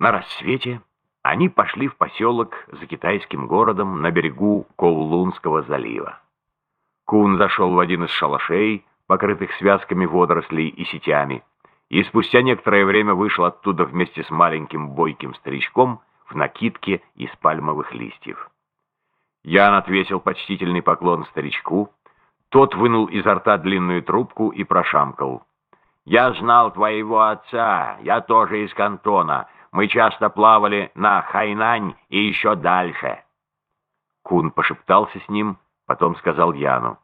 На рассвете они пошли в поселок за китайским городом на берегу Коулунского залива. Кун зашел в один из шалашей, покрытых связками водорослей и сетями, и спустя некоторое время вышел оттуда вместе с маленьким бойким старичком в накидке из пальмовых листьев. Ян отвесил почтительный поклон старичку, тот вынул изо рта длинную трубку и прошамкал. «Я знал твоего отца, я тоже из кантона, мы часто плавали на Хайнань и еще дальше». Кун пошептался с ним, потом сказал Яну.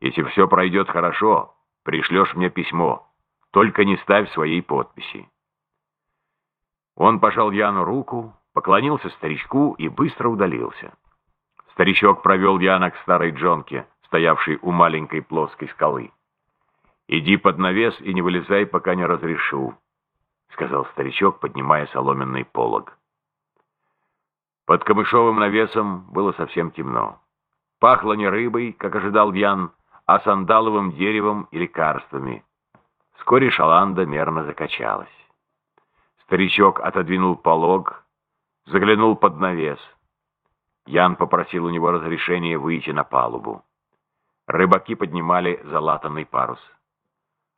«Если все пройдет хорошо, пришлешь мне письмо, только не ставь своей подписи». Он пожал Яну руку, поклонился старичку и быстро удалился. Старичок провел Яна к старой джонке, стоявшей у маленькой плоской скалы. «Иди под навес и не вылезай, пока не разрешу», — сказал старичок, поднимая соломенный полог. Под камышовым навесом было совсем темно. Пахло не рыбой, как ожидал Ян, а сандаловым деревом и лекарствами. Вскоре шаланда мерно закачалась. Старичок отодвинул полог, заглянул под навес. Ян попросил у него разрешения выйти на палубу. Рыбаки поднимали залатанный парус.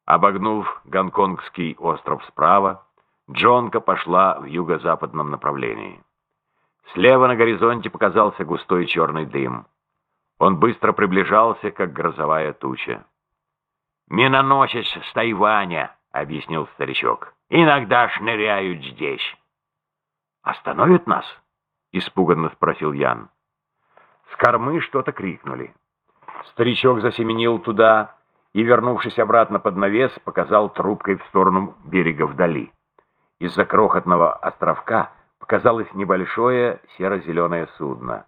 Обогнув Гонконгский остров справа, Джонка пошла в юго-западном направлении. Слева на горизонте показался густой черный дым. Он быстро приближался, как грозовая туча. «Миноносец с Тайваня», — объяснил старичок. «Иногда шныряют здесь». «Остановят нас?» — испуганно спросил Ян. С кормы что-то крикнули. Старичок засеменил туда и, вернувшись обратно под навес, показал трубкой в сторону берега вдали. Из-за крохотного островка показалось небольшое серо-зеленое судно.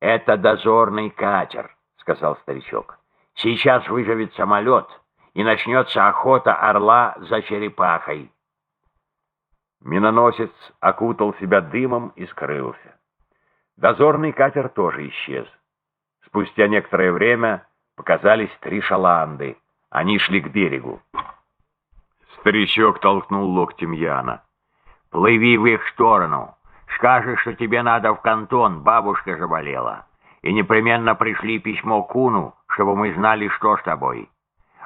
«Это дозорный катер», — сказал старичок. «Сейчас выживет самолет, и начнется охота орла за черепахой». Миноносец окутал себя дымом и скрылся. Дозорный катер тоже исчез. Спустя некоторое время показались три шаланды. Они шли к берегу. Старичок толкнул локтем Яна. «Плыви в их сторону. Скажешь, что тебе надо в кантон, бабушка заболела. И непременно пришли письмо Куну, чтобы мы знали, что с тобой.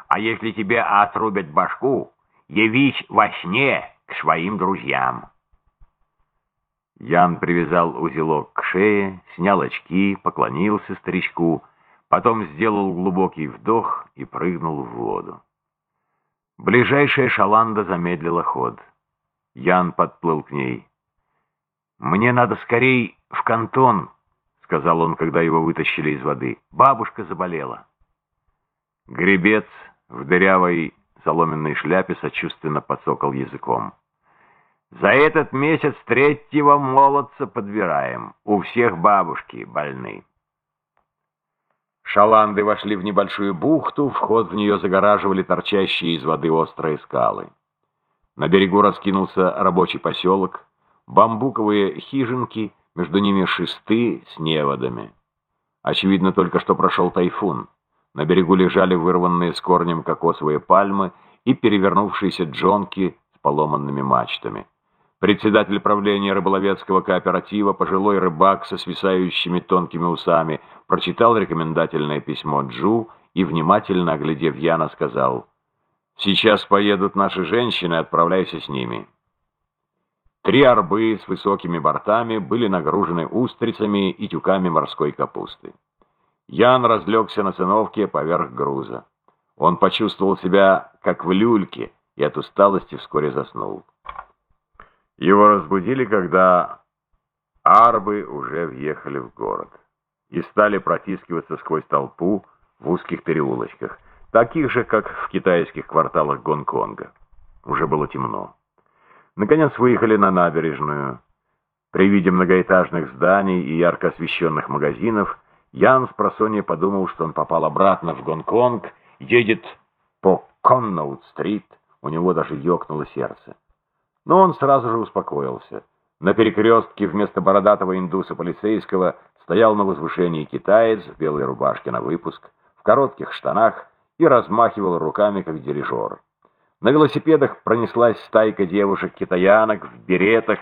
А если тебе отрубят башку, явись во сне к своим друзьям». Ян привязал узелок к шее, снял очки, поклонился старичку, потом сделал глубокий вдох и прыгнул в воду. Ближайшая шаланда замедлила ход. Ян подплыл к ней. «Мне надо скорей в кантон», — сказал он, когда его вытащили из воды. «Бабушка заболела». Гребец в дырявой соломенной шляпе сочувственно подсокал языком. За этот месяц третьего молодца подбираем. У всех бабушки больны. Шаланды вошли в небольшую бухту, вход в нее загораживали торчащие из воды острые скалы. На берегу раскинулся рабочий поселок, бамбуковые хижинки, между ними шесты с неводами. Очевидно, только что прошел тайфун. На берегу лежали вырванные с корнем кокосовые пальмы и перевернувшиеся джонки с поломанными мачтами. Председатель правления рыболовецкого кооператива, пожилой рыбак со свисающими тонкими усами, прочитал рекомендательное письмо Джу и, внимательно оглядев Яна, сказал, «Сейчас поедут наши женщины, отправляйся с ними». Три арбы с высокими бортами были нагружены устрицами и тюками морской капусты. Ян разлегся на циновке поверх груза. Он почувствовал себя как в люльке и от усталости вскоре заснул. Его разбудили, когда арбы уже въехали в город и стали протискиваться сквозь толпу в узких переулочках, таких же, как в китайских кварталах Гонконга. Уже было темно. Наконец выехали на набережную. При виде многоэтажных зданий и ярко освещенных магазинов Ян с просонья подумал, что он попал обратно в Гонконг, едет по Конноут-стрит, у него даже ёкнуло сердце. Но он сразу же успокоился. На перекрестке вместо бородатого индуса полицейского стоял на возвышении китаец в белой рубашке на выпуск, в коротких штанах и размахивал руками, как дирижер. На велосипедах пронеслась стайка девушек-китаянок в беретах,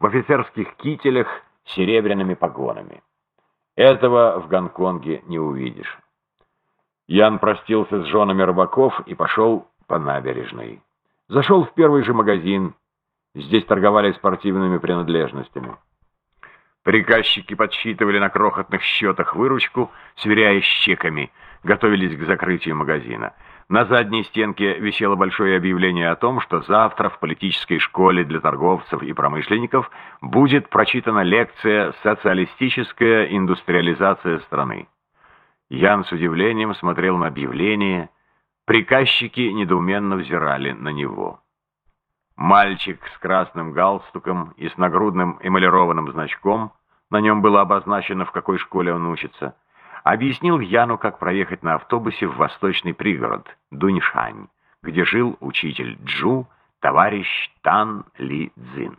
в офицерских кителях с серебряными погонами. Этого в Гонконге не увидишь. Ян простился с женами рыбаков и пошел по набережной. Зашел в первый же магазин. Здесь торговали спортивными принадлежностями. Приказчики подсчитывали на крохотных счетах выручку, сверяясь с чеками, готовились к закрытию магазина. На задней стенке висело большое объявление о том, что завтра в политической школе для торговцев и промышленников будет прочитана лекция «Социалистическая индустриализация страны». Ян с удивлением смотрел на объявление. Приказчики недоуменно взирали на него. Мальчик с красным галстуком и с нагрудным эмалированным значком, на нем было обозначено, в какой школе он учится, объяснил Яну, как проехать на автобусе в восточный пригород Дуньшань, где жил учитель Джу, товарищ Тан Ли Цзин.